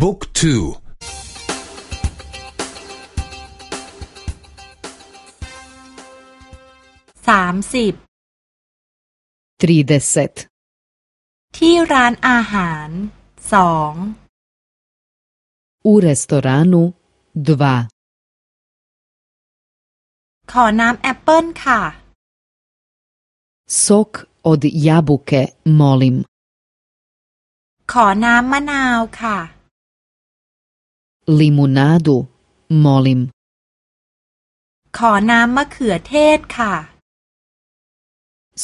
book two สามสิบ tridesetที่ร้านอาหารสอง u restoranu dva ขอน้ำแอปเปิลค่ะ sok od jabuke molim ขอน้ำมะนาวค่ะ limunadu molim ขอน้ำมะเขือเทศค่ะ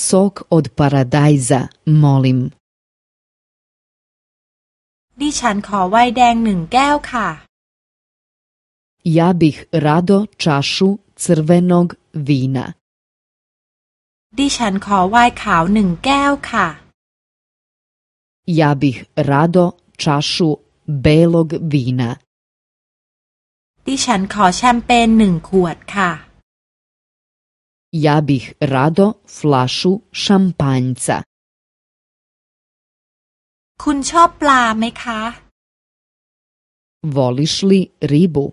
sok od paradajza molim ดิฉันขอไวน์แดงหนึ่งแก้วค่ะ Ja bih rado čašu crvenog vina. ดิฉันขอไวน์ขาวหนึ่งแก้วค่ะ Ja bih rado čašu belog vina. ดิฉันขอแชมเปญหนึ่งขวดค่ะ Ja bih rado flašu šampanjca. คุณชอบปลาไหมคะ Voliš li ribu?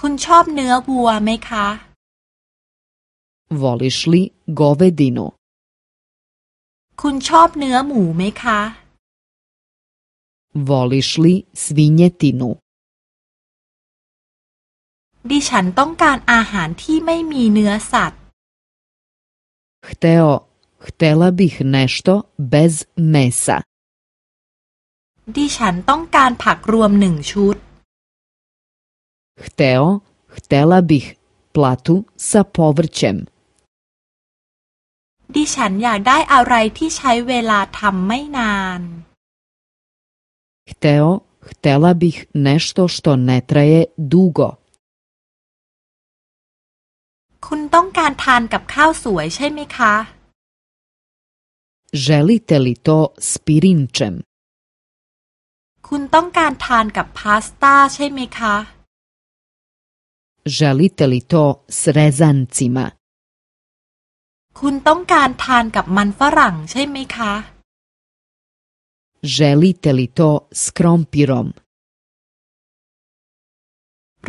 คุณชอบเนื้อวัวไหมคะ Voliš li govedinu? คุณชอบเนื้อหมูไหมคะ Voliš li svinjetinu? ดิฉันต้องการอาหารที่ไม่มีเนื้อสัตว์ Hteo, htela bih nešto bez mesa. ดิฉันต้องการผักรวมหนึ่งชุด Hteo, htela bih platu sa povrćem. ดิฉันอยากได้อะไรที่ใช้เวลาทำไม่นาน Hteo, htela bih nešto što ne traje dugo. คุณต้องการทานกับข้าวสวยใช่ไหมคะ Želite li to s pirinčem? คุณต้องการทานกับพาสต้าใช่ไหมคะ Želite li to s rezancima? คุณต้องการทานกับมันฝรั่งใช่ไหมคะ Želite li to s krompirom?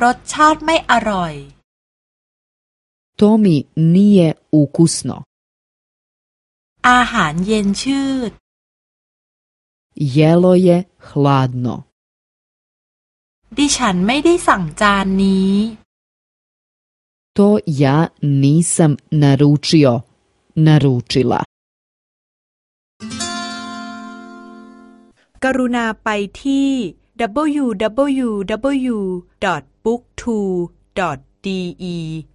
รสชาติไม่อร่อย To mi nije ukusno. อาหารเย็นชืด Jelo je hladno. ดิฉันไม่ได้สั่งจานนี้ To ja nisam naručio, naručila. กรุณาไปที่ www.booktwo.de